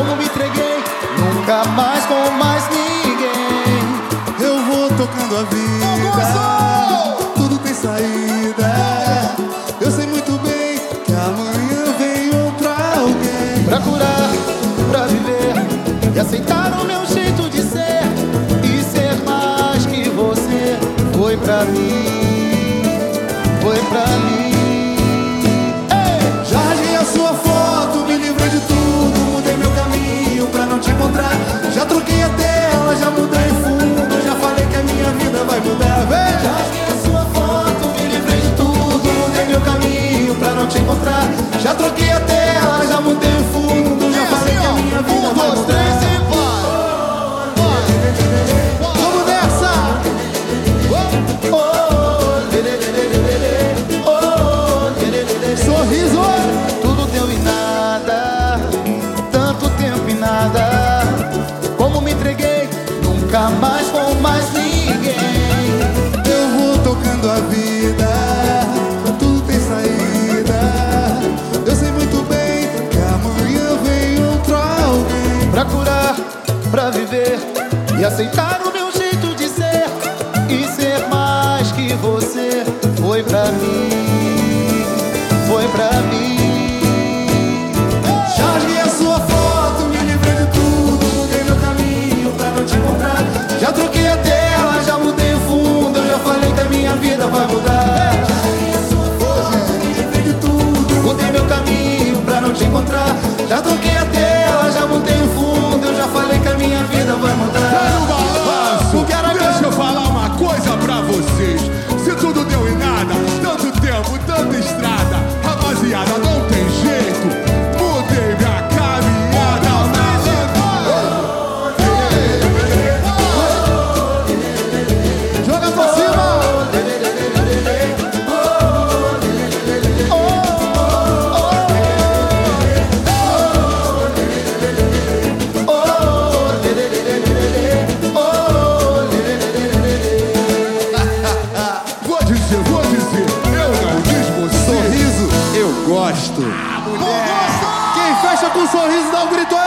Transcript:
como me entreguei, nunca mais com mais ninguém. Eu vou tocando a vida, tudo tem saída. Eu sei muito bem que amanhã vem outra alguém pra curar, pra viver e aceitar o meu jeito de ser e ser mais que você foi pra mim, foi pra mim. nunca mais com mais ninguém. Eu vou tocando a vida, tudo tem saída. Eu sei muito bem que amanhã vem outro alguém pra curar, pra viver e aceitar o meu jeito de ser e ser mais que você foi pra mim, foi pra mim. ontem. Sorriso dá um grito